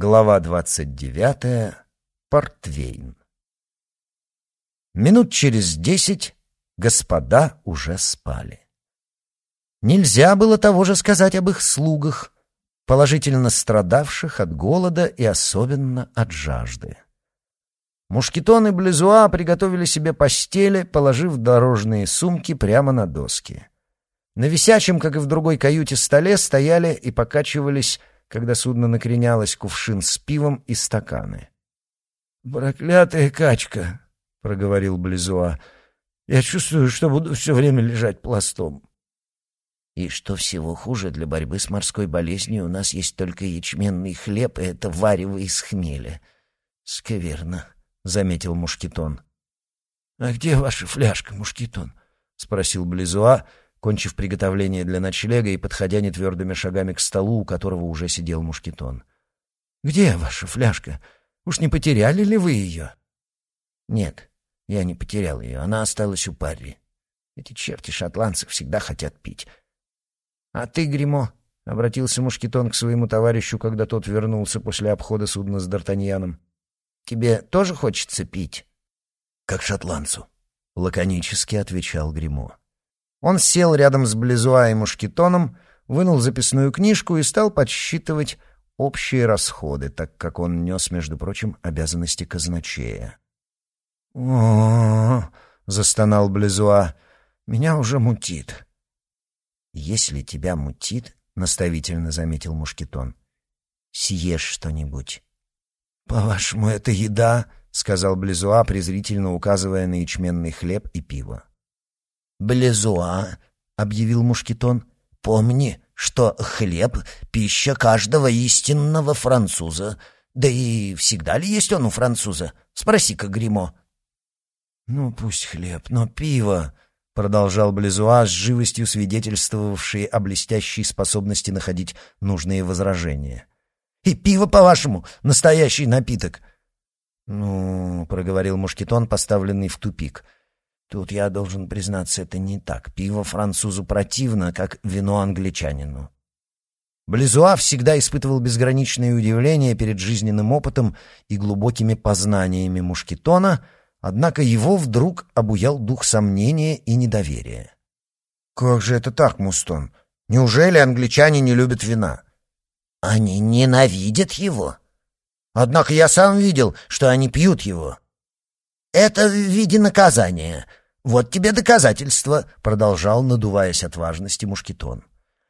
Глава двадцать девятая. Портвейн. Минут через десять господа уже спали. Нельзя было того же сказать об их слугах, положительно страдавших от голода и особенно от жажды. Мушкетон и Близуа приготовили себе постели, положив дорожные сумки прямо на доски. На висячем, как и в другой каюте, столе стояли и покачивались когда судно накренялось, кувшин с пивом и стаканы. «Проклятая качка!» — проговорил Близуа. «Я чувствую, что буду все время лежать пластом». «И что всего хуже, для борьбы с морской болезнью у нас есть только ячменный хлеб, и это варево из хмеля. Скверно», — заметил Мушкетон. «А где ваша фляжка, Мушкетон?» — спросил Близуа, кончив приготовление для ночлега и подходя нетвердыми шагами к столу, у которого уже сидел мушкетон. «Где ваша фляжка? Уж не потеряли ли вы ее?» «Нет, я не потерял ее. Она осталась у Парри. Эти черти шотландцы всегда хотят пить». «А ты, Гримо?» — обратился мушкетон к своему товарищу, когда тот вернулся после обхода судна с Д'Артаньяном. «Тебе тоже хочется пить?» «Как шотландцу», — лаконически отвечал Гримо. Он сел рядом с Близуа и Мушкетоном, вынул записную книжку и стал подсчитывать общие расходы, так как он нес, между прочим, обязанности казначея. о, застонал Близуа. «Меня уже мутит». «Если тебя мутит, — наставительно заметил Мушкетон, — съешь что-нибудь». «По-вашему, это еда?» — сказал Близуа, презрительно указывая на ячменный хлеб и пиво. «Близуа», — объявил Мушкетон, — «помни, что хлеб — пища каждого истинного француза. Да и всегда ли есть он у француза? Спроси-ка Гримо». «Ну, пусть хлеб, но пиво», — продолжал Близуа с живостью свидетельствовавшей о блестящей способности находить нужные возражения. «И пиво, по-вашему, настоящий напиток?» «Ну», — проговорил Мушкетон, поставленный в тупик — Тут я должен признаться, это не так. Пиво французу противно, как вино англичанину. Близуа всегда испытывал безграничное удивление перед жизненным опытом и глубокими познаниями мушкетона, однако его вдруг обуял дух сомнения и недоверия. «Как же это так, Мустон? Неужели англичане не любят вина?» «Они ненавидят его». «Однако я сам видел, что они пьют его». «Это в виде наказания. Вот тебе доказательство», — продолжал, надуваясь от важности мушкетон.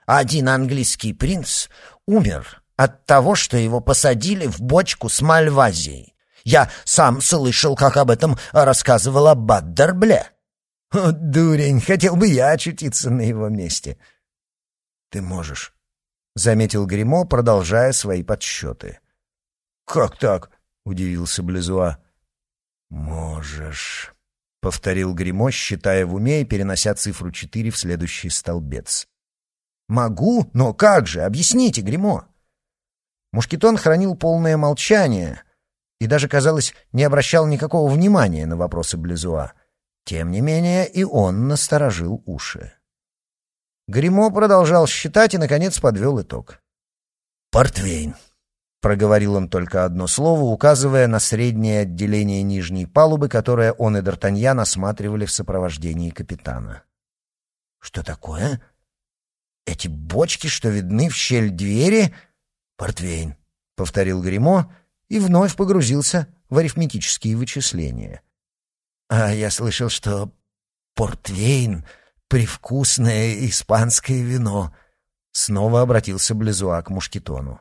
«Один английский принц умер от того, что его посадили в бочку с мальвазией. Я сам слышал, как об этом рассказывал Аббат Дербле». «О, дурень, хотел бы я очутиться на его месте». «Ты можешь», — заметил Гримо, продолжая свои подсчеты. «Как так?» — удивился Близуа. «Можешь», — повторил Гремо, считая в уме и перенося цифру четыре в следующий столбец. «Могу? Но как же? Объясните, Гремо!» Мушкетон хранил полное молчание и даже, казалось, не обращал никакого внимания на вопросы Близуа. Тем не менее, и он насторожил уши. Гремо продолжал считать и, наконец, подвел итог. «Портвейн», — проговорил он только одно слово, указывая на среднее отделение нижней палубы, которое он и Д'Артаньян осматривали в сопровождении капитана. «Что такое? Эти бочки, что видны в щель двери?» «Портвейн», — повторил Гримо и вновь погрузился в арифметические вычисления. «А я слышал, что портвейн — привкусное испанское вино», — снова обратился Близуа к Мушкетону.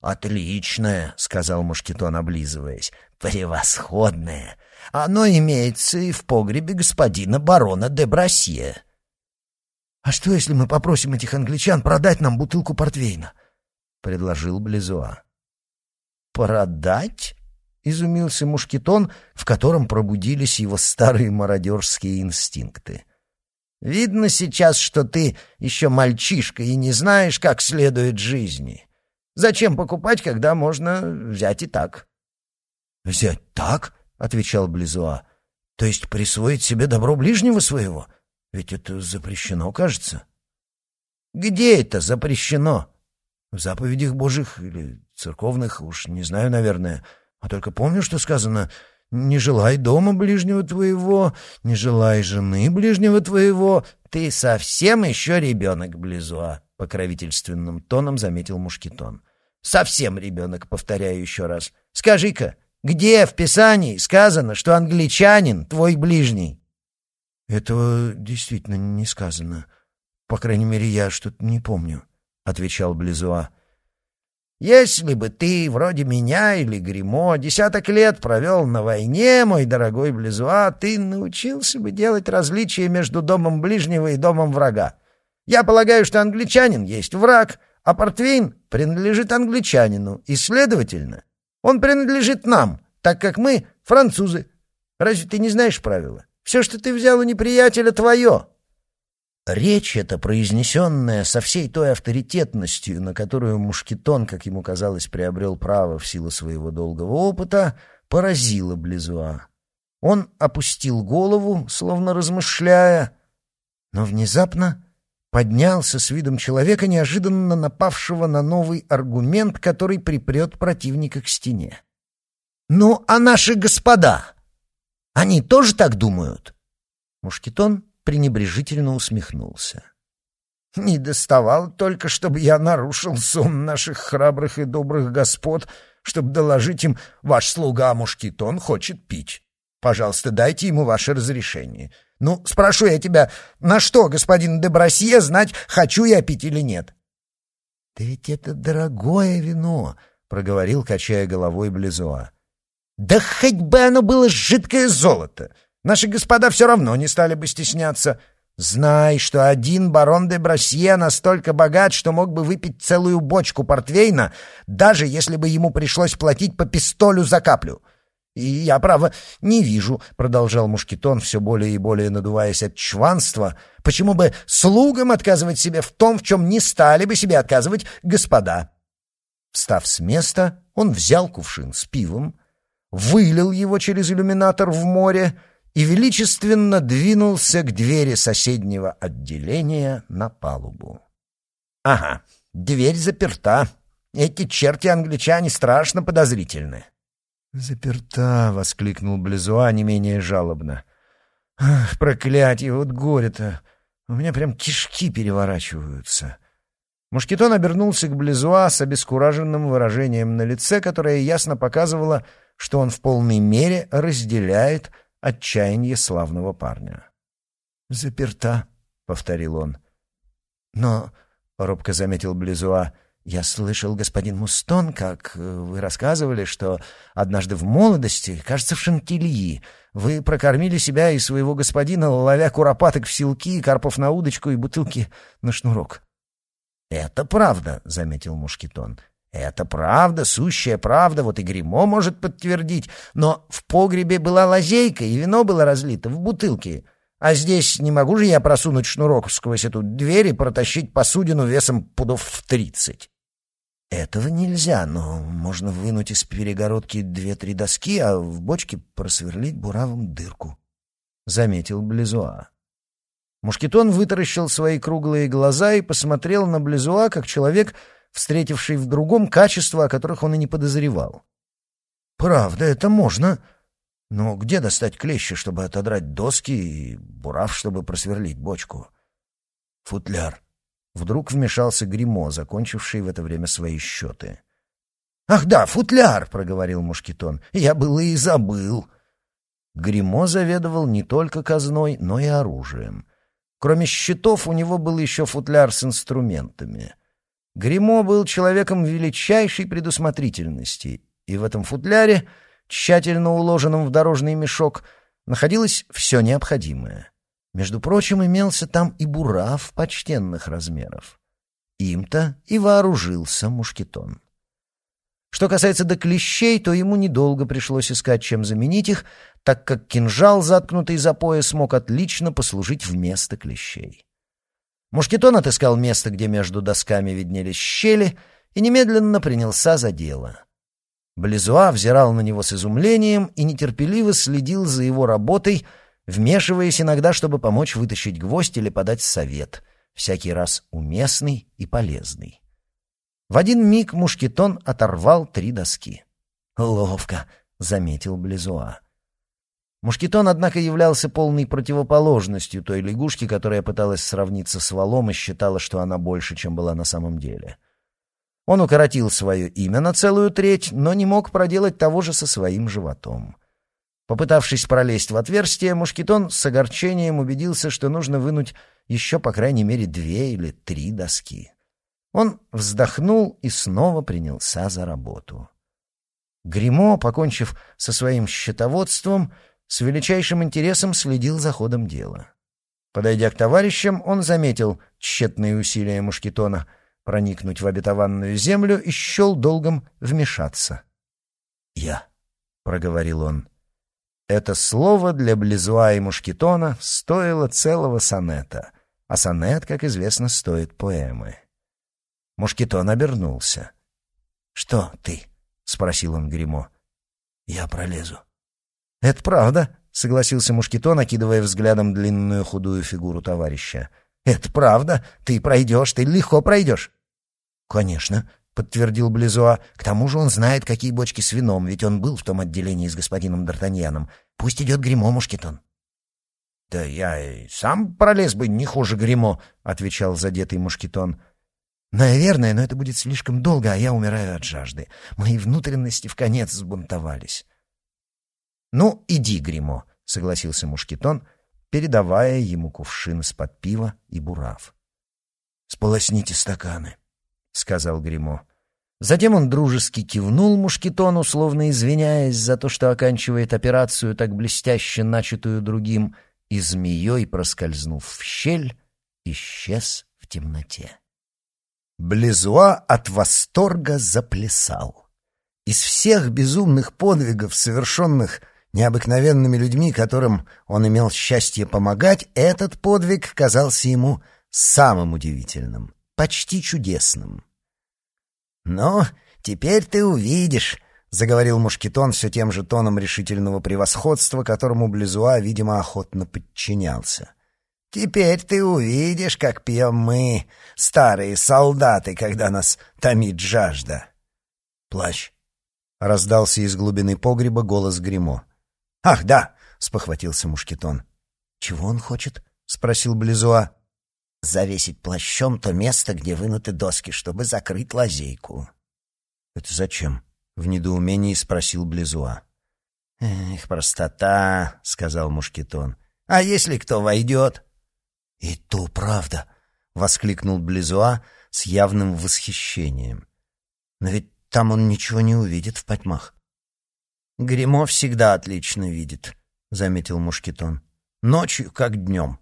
«Отличное», — сказал Мушкетон, облизываясь. «Превосходное! Оно имеется и в погребе господина барона де Брасье». «А что, если мы попросим этих англичан продать нам бутылку портвейна?» — предложил Близуа. «Продать?» — изумился Мушкетон, в котором пробудились его старые мародерские инстинкты. «Видно сейчас, что ты еще мальчишка и не знаешь, как следует жизни». Зачем покупать, когда можно взять и так? Взять так? отвечал Близуа. То есть присвоить себе добро ближнего своего? Ведь это запрещено, кажется. Где это запрещено? В заповедях Божьих или церковных уж не знаю, наверное. А только помню, что сказано «Не желай дома ближнего твоего, не желай жены ближнего твоего». «Ты совсем еще ребенок, Близуа», — покровительственным тоном заметил Мушкетон. «Совсем ребенок, повторяю еще раз. Скажи-ка, где в Писании сказано, что англичанин твой ближний?» «Этого действительно не сказано. По крайней мере, я что-то не помню», — отвечал Близуа. «Если бы ты, вроде меня или Гримо, десяток лет провел на войне, мой дорогой Близуа, ты научился бы делать различия между домом ближнего и домом врага. Я полагаю, что англичанин есть враг, а портвейн принадлежит англичанину, и, следовательно, он принадлежит нам, так как мы французы. Разве ты не знаешь правила? Все, что ты взял у неприятеля, твое». Речь эта, произнесенная со всей той авторитетностью, на которую Мушкетон, как ему казалось, приобрел право в силу своего долгого опыта, поразила Близуа. Он опустил голову, словно размышляя, но внезапно поднялся с видом человека, неожиданно напавшего на новый аргумент, который припрет противника к стене. «Ну, а наши господа? Они тоже так думают?» Мушкетон пренебрежительно усмехнулся. «Не доставал только, чтобы я нарушил сон наших храбрых и добрых господ, чтобы доложить им, ваш слуга Мушкетон хочет пить. Пожалуйста, дайте ему ваше разрешение. Ну, спрошу я тебя, на что, господин де Брасье, знать, хочу я пить или нет?» «Да ведь это дорогое вино», — проговорил, качая головой Близуа. «Да хоть бы оно было жидкое золото! Наши господа все равно не стали бы стесняться. Знай, что один барон де Брасье настолько богат, что мог бы выпить целую бочку портвейна, даже если бы ему пришлось платить по пистолю за каплю». «И я, право, не вижу», — продолжал Мушкетон, все более и более надуваясь от чванства, «почему бы слугам отказывать себе в том, в чем не стали бы себе отказывать господа». Встав с места, он взял кувшин с пивом, вылил его через иллюминатор в море и величественно двинулся к двери соседнего отделения на палубу. «Ага, дверь заперта. Эти черти-англичане страшно подозрительны». «Заперта!» — воскликнул Близуа не менее жалобно. «Ах, проклятие, вот горе-то! У меня прям кишки переворачиваются!» Мушкетон обернулся к Близуа с обескураженным выражением на лице, которое ясно показывало, что он в полной мере разделяет отчаяние славного парня. «Заперта», — повторил он. «Но», — робко заметил Близуа, — я слышал, господин Мустон, как э, вы рассказывали, что однажды в молодости, кажется, в Шантильи, вы прокормили себя и своего господина, ловя куропаток в селки, карпов на удочку и бутылки на шнурок. — Это правда, — заметил Мушкетон. — Это правда, сущая правда, вот и Гримо может подтвердить. Но в погребе была лазейка, и вино было разлито в бутылке. А здесь не могу же я просунуть шнурок сквозь эту дверь и протащить посудину весом пудов в тридцать. Этого нельзя, но можно вынуть из перегородки две-три доски, а в бочке просверлить буравом дырку, — заметил Близуа. Мушкетон вытаращил свои круглые глаза и посмотрел на Близуа, как человек, встретивший в другом качества, о которых он и не подозревал. «Правда, это можно. Но где достать клещи, чтобы отодрать доски, и бурав, чтобы просверлить бочку?» «Футляр», Вдруг вмешался Гримо, закончивший в это время свои счеты. «Ах да, футляр!» — проговорил Мушкетон. «Я был и забыл». Гримо заведовал не только казной, но и оружием. Кроме счетов у него был еще футляр с инструментами. Гримо был человеком величайшей предусмотрительности, и в этом футляре, тщательно уложенном в дорожный мешок, находилось все необходимое. Между прочим, имелся там и бурав почтенных размеров. Им-то и вооружился мушкетон. Что касается до клещей, то ему недолго пришлось искать, чем заменить их, так как кинжал, заткнутый за пояс, мог отлично послужить вместо клещей. Мушкетон отыскал место, где между досками виднелись щели, и немедленно принялся за дело. Близуа взирал на него с изумлением и нетерпеливо следил за его работой, вмешиваясь иногда, чтобы помочь вытащить гвоздь или подать совет, всякий раз уместный и полезный. В один миг Мушкетон оторвал три доски. «Ловко», — заметил Близуа. Мушкетон, однако, являлся полной противоположностью той лягушки, которая пыталась сравниться с валом и считала, что она больше, чем была на самом деле. Он укоротил свое имя на целую треть, но не мог проделать того же со своим животом. Попытавшись пролезть в отверстие, Мушкетон с огорчением убедился, что нужно вынуть еще, по крайней мере, две или три доски. Он вздохнул и снова принялся за работу. Гримо, покончив со своим счетоводством, с величайшим интересом следил за ходом дела. Подойдя к товарищам, он заметил тщетные усилия Мушкетона проникнуть в обетованную землю и счел долгом вмешаться. «Я», — проговорил он. Это слово для Близуа и Мушкетона стоило целого сонета, а сонет, как известно, стоит поэмы. Мушкетон обернулся. «Что ты?» — спросил он Гримо. «Я пролезу». «Это правда», — согласился Мушкетон, окидывая взглядом длинную худую фигуру товарища. «Это правда. Ты пройдешь, ты легко пройдешь». «Конечно», — подтвердил Близуа. «К тому же он знает, какие бочки с вином, ведь он был в том отделении с господином Д'Артаньяном. Пусть идет Гримо, Мушкетон». «Да я и сам пролез бы не хуже Гримо», — отвечал задетый Мушкетон. «Наверное, но это будет слишком долго, а я умираю от жажды. Мои внутренности в конец сбунтовались». «Ну, иди, Гримо», — согласился Мушкетон, передавая ему кувшин из-под пива и бурав. «Сполосните стаканы», — сказал Гримо. Затем он дружески кивнул Мушкетону, словно извиняясь за то, что оканчивает операцию, так блестяще начатую другим, и змеей, проскользнув в щель, исчез в темноте. Близуа от восторга заплясал. Из всех безумных подвигов, совершенных необыкновенными людьми, которым он имел счастье помогать, этот подвиг казался ему самым удивительным, почти чудесным. «Ну, теперь ты увидишь», — заговорил Мушкетон все тем же тоном решительного превосходства, которому Близуа, видимо, охотно подчинялся. «Теперь ты увидишь, как пьем мы, старые солдаты, когда нас томит жажда». «Плащ», — раздался из глубины погреба голос Гримо. «Ах, да!» — спохватился Мушкетон. «Чего он хочет?» — спросил Близуа. «Завесить плащом то место, где вынуты доски, чтобы закрыть лазейку». «Это зачем?» — в недоумении спросил Близуа. «Эх, простота!» — сказал Мушкетон. «А если кто войдет?» «И то правда!» — воскликнул Близуа с явным восхищением. «Но ведь там он ничего не увидит в потьмах». Гремо всегда отлично видит, заметил Мушкетон. Ночью как днем.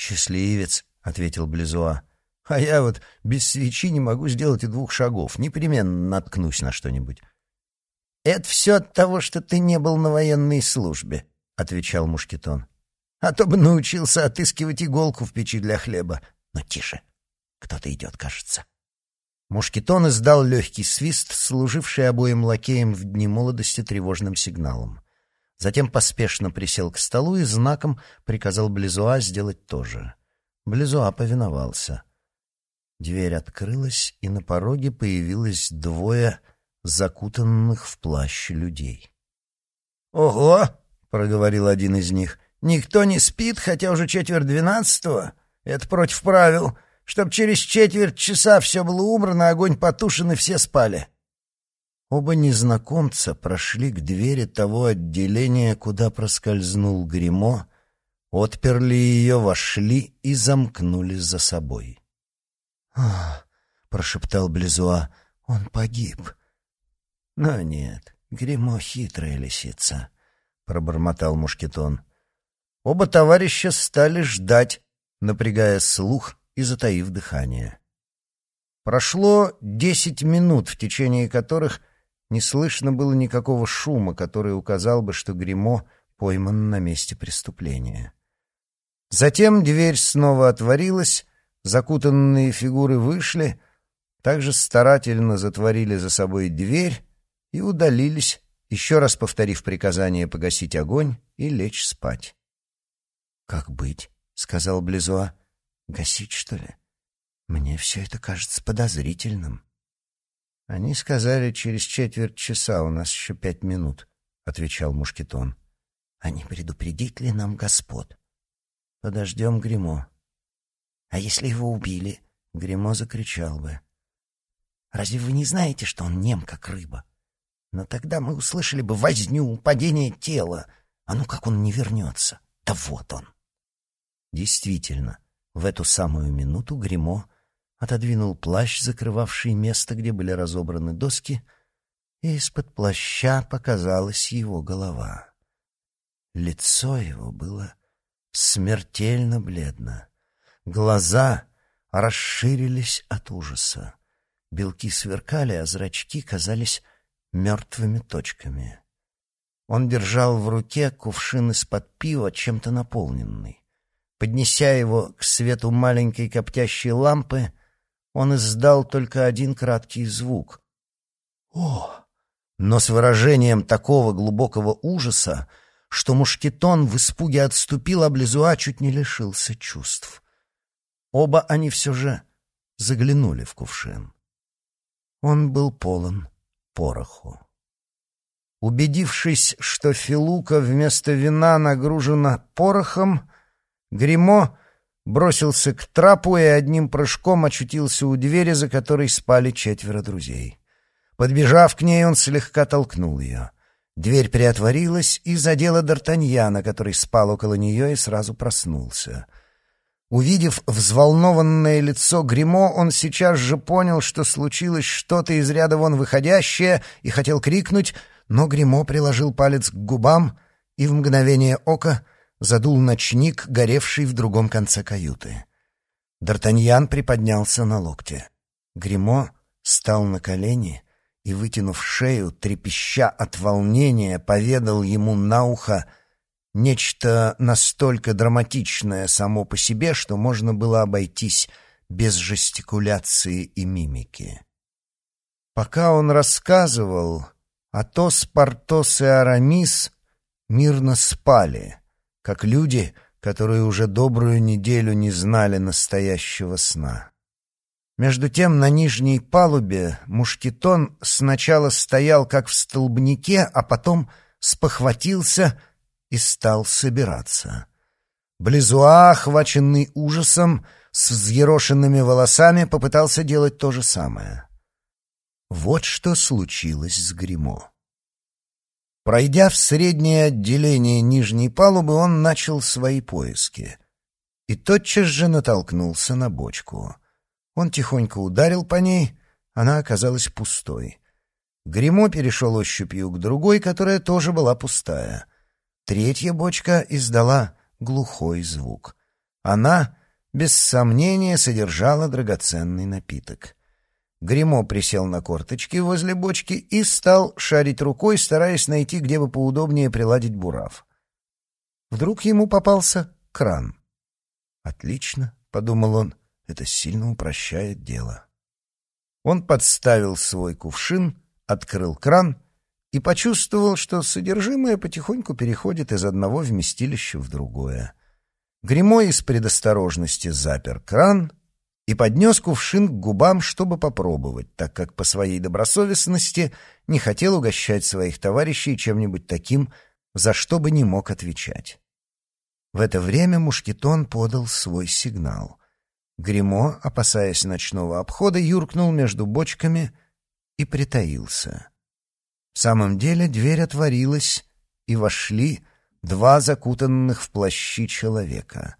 Счастливец, ответил Близуа. А я вот без свечи не могу сделать и двух шагов, непременно наткнусь на что-нибудь. Это все от того, что ты не был на военной службе, отвечал Мушкетон. А то бы научился отыскивать иголку в печи для хлеба. Но тише, кто-то идет, кажется. Мушкетон издал легкий свист, служивший обоим лакеям в дни молодости тревожным сигналом. Затем поспешно присел к столу и знаком приказал Близуа сделать то же. Близуа повиновался. Дверь открылась, и на пороге появилось двое закутанных в плащ людей. «Ого!» — проговорил один из них. «Никто не спит, хотя уже четверть двенадцатого. Это против правил чтоб через четверть часа все было убрано, огонь потушен и все спали. Оба незнакомца прошли к двери того отделения, куда проскользнул гримо, отперли ее, вошли и замкнули за собой. «Ах!» — прошептал Близуа. «Он погиб». «Но нет, гримо хитрая лисица», — пробормотал Мушкетон. Оба товарища стали ждать, напрягая слух и затаив дыхание. Прошло десять минут, в течение которых не слышно было никакого шума, который указал бы, что гримо пойман на месте преступления. Затем дверь снова отворилась, закутанные фигуры вышли, также старательно затворили за собой дверь и удалились, еще раз повторив приказание погасить огонь и лечь спать. «Как быть?» — сказал Близуа. Гасить, что ли? Мне все это кажется подозрительным. Они сказали, через четверть часа, у нас еще пять минут, — отвечал Мушкетон. Они предупредить ли нам господ? Подождем Гримо. А если его убили? Гримо закричал бы. Разве вы не знаете, что он нем, как рыба? Но тогда мы услышали бы возню, падение тела. А ну как он не вернется? Да вот он. Действительно, в эту самую минуту Гримо отодвинул плащ, закрывавший место, где были разобраны доски, и из-под плаща показалась его голова. Лицо его было смертельно бледно. Глаза расширились от ужаса. Белки сверкали, а зрачки казались мертвыми точками. Он держал в руке кувшин из-под пива, чем-то наполненный. Поднеся его к свету маленькой коптящей лампы, он издал только один краткий звук. «О!» Но с выражением такого глубокого ужаса, что мушкетон в испуге отступил, а Близуа чуть не лишился чувств. Оба они все же заглянули в кувшин. Он был полон пороху. Убедившись, что Филука вместо вина нагружена порохом, Гримо бросился к трапу и одним прыжком очутился у двери, за которой спали четверо друзей. Подбежав к ней, он слегка толкнул ее. Дверь приотворилась и задела Д'Артаньяна, который спал около нее и сразу проснулся. Увидев взволнованное лицо Гримо, он сейчас же понял, что случилось что-то из ряда вон выходящее, и хотел крикнуть, но Гримо приложил палец к губам и в мгновение ока задул ночник, горевший в другом конце каюты. Д'Артаньян приподнялся на локте. Гримо стал на колени и, вытянув шею, трепеща от волнения, поведал ему на ухо нечто настолько драматичное само по себе, что можно было обойтись без жестикуляции и мимики. Пока он рассказывал, Атос, Портос и Арамис мирно спали — как люди, которые уже добрую неделю не знали настоящего сна. Между тем на нижней палубе мушкетон сначала стоял как в столбнике, а потом спохватился и стал собираться. Близуа, охваченный ужасом, с взъерошенными волосами, попытался делать то же самое. Вот что случилось с Гримо. Пройдя в среднее отделение нижней палубы, он начал свои поиски. И тотчас же натолкнулся на бочку. Он тихонько ударил по ней, она оказалась пустой. Гремо перешел ощупью к другой, которая тоже была пустая. Третья бочка издала глухой звук. Она, без сомнения, содержала драгоценный напиток. Гремо присел на корточки возле бочки и стал шарить рукой, стараясь найти, где бы поудобнее приладить бурав. Вдруг ему попался кран. «Отлично», — подумал он, — «это сильно упрощает дело». Он подставил свой кувшин, открыл кран и почувствовал, что содержимое потихоньку переходит из одного вместилища в другое. Гремо из предосторожности запер кран — и поднес кувшин к губам, чтобы попробовать, так как по своей добросовестности не хотел угощать своих товарищей чем-нибудь таким, за что бы не мог отвечать. В это время Мушкетон подал свой сигнал. Гремо, опасаясь ночного обхода, юркнул между бочками и притаился. В самом деле дверь отворилась, и вошли два закутанных в плащи человека —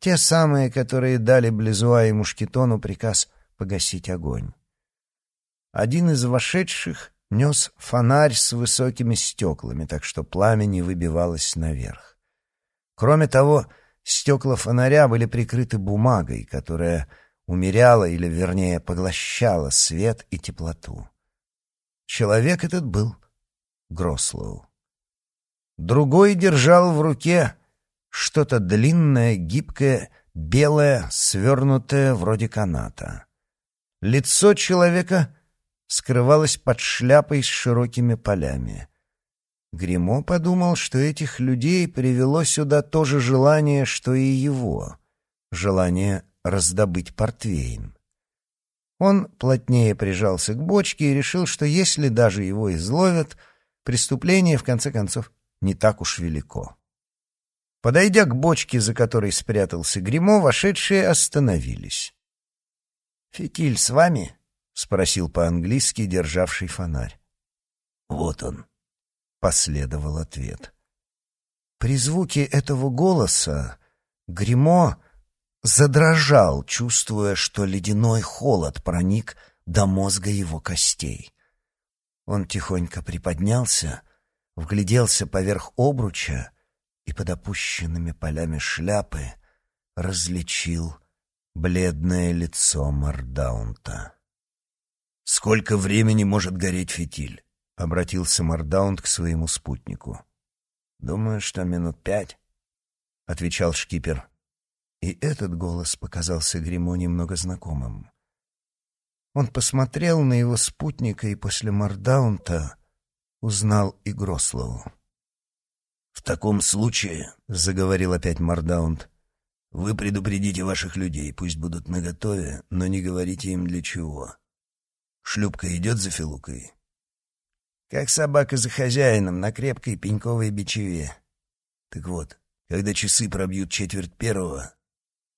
те самые, которые дали Близуа и Мушкетону приказ погасить огонь. Один из вошедших нес фонарь с высокими стеклами, так что пламя не выбивалось наверх. Кроме того, стекла фонаря были прикрыты бумагой, которая умеряла или, вернее, поглощала свет и теплоту. Человек этот был Грослоу. Другой держал в руке что-то длинное, гибкое, белое, свернутое вроде каната. Лицо человека скрывалось под шляпой с широкими полями. Гримо подумал, что этих людей привело сюда то же желание, что и его — желание раздобыть портвейн. Он плотнее прижался к бочке и решил, что если даже его изловят, преступление, в конце концов, не так уж велико. Подойдя к бочке, за которой спрятался гримо вошедшие остановились. «Фитиль с вами?» — спросил по-английски державший фонарь. «Вот он», — последовал ответ. При звуке этого голоса гримо задрожал, чувствуя, что ледяной холод проник до мозга его костей. Он тихонько приподнялся, вгляделся поверх обруча и под опущенными полями шляпы различил бледное лицо Мардаунта. «Сколько времени может гореть фитиль?» — обратился Мардаунт к своему спутнику. «Думаю, что минут пять», — отвечал шкипер. И этот голос показался Гримо немного знакомым. Он посмотрел на его спутника и после Мардаунта узнал и Грослоу. «В таком случае», — заговорил опять Мардаунт, — «вы предупредите ваших людей, пусть будут наготове, но не говорите им для чего. Шлюпка идет за Филукой?» «Как собака за хозяином на крепкой пеньковой бичеве». «Так вот, когда часы пробьют четверть первого,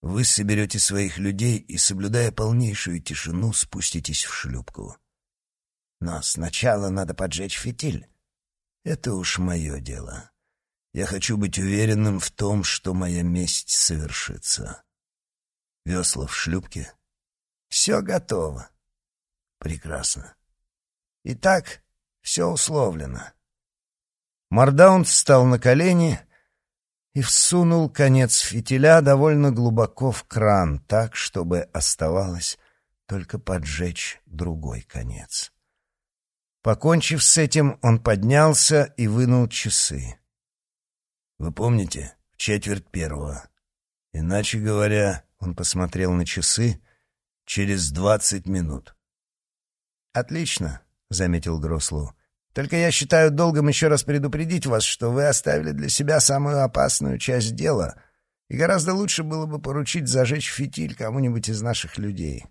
вы соберете своих людей и, соблюдая полнейшую тишину, спуститесь в шлюпку. Но сначала надо поджечь фитиль. Это уж мое дело. Я хочу быть уверенным в том, что моя месть совершится. Весла в шлюпке? Все готово. Прекрасно. Итак, все условлено. Мардаун встал на колени и всунул конец фитиля довольно глубоко в кран, так, чтобы оставалось только поджечь другой конец. Покончив с этим, он поднялся и вынул часы. Вы помните, в четверть первого. Иначе говоря, он посмотрел на часы, через двадцать минут. «Отлично», — заметил Грослоу. «Только я считаю долгом еще раз предупредить вас, что вы оставили для себя самую опасную часть дела, и гораздо лучше было бы поручить зажечь фитиль кому-нибудь из наших людей».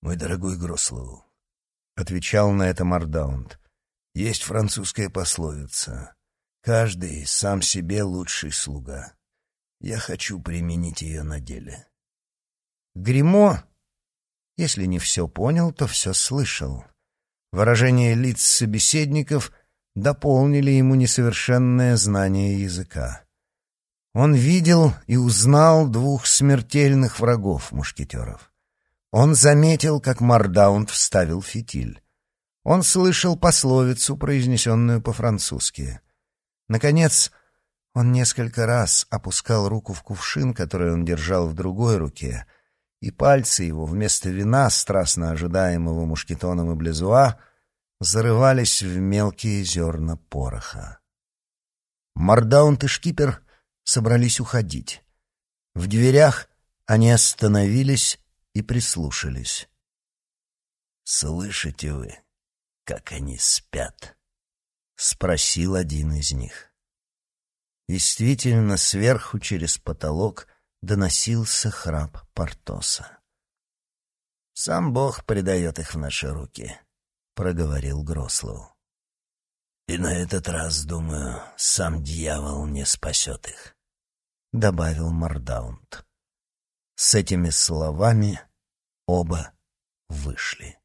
«Мой дорогой Грослоу», — отвечал на это Мардаунд, — «есть французская пословица. Каждый сам себе лучший слуга. Я хочу применить ее на деле. Гримо, если не все понял, то все слышал. Выражения лиц собеседников дополнили ему несовершенное знание языка. Он видел и узнал двух смертельных врагов мушкетеров. Он заметил, как Мардаунд вставил фитиль. Он слышал пословицу, произнесенную по-французски. Наконец, он несколько раз опускал руку в кувшин, который он держал в другой руке, и пальцы его вместо вина, страстно ожидаемого мушкетоном и близуа, зарывались в мелкие зерна пороха. Мардаунт и шкипер собрались уходить. В дверях они остановились и прислушались. «Слышите вы, как они спят?» — спросил один из них. Действительно, сверху через потолок доносился храп Портоса. «Сам Бог предает их в наши руки», — проговорил Грослоу. «И на этот раз, думаю, сам дьявол не спасет их», — добавил Мардаунд. С этими словами оба вышли.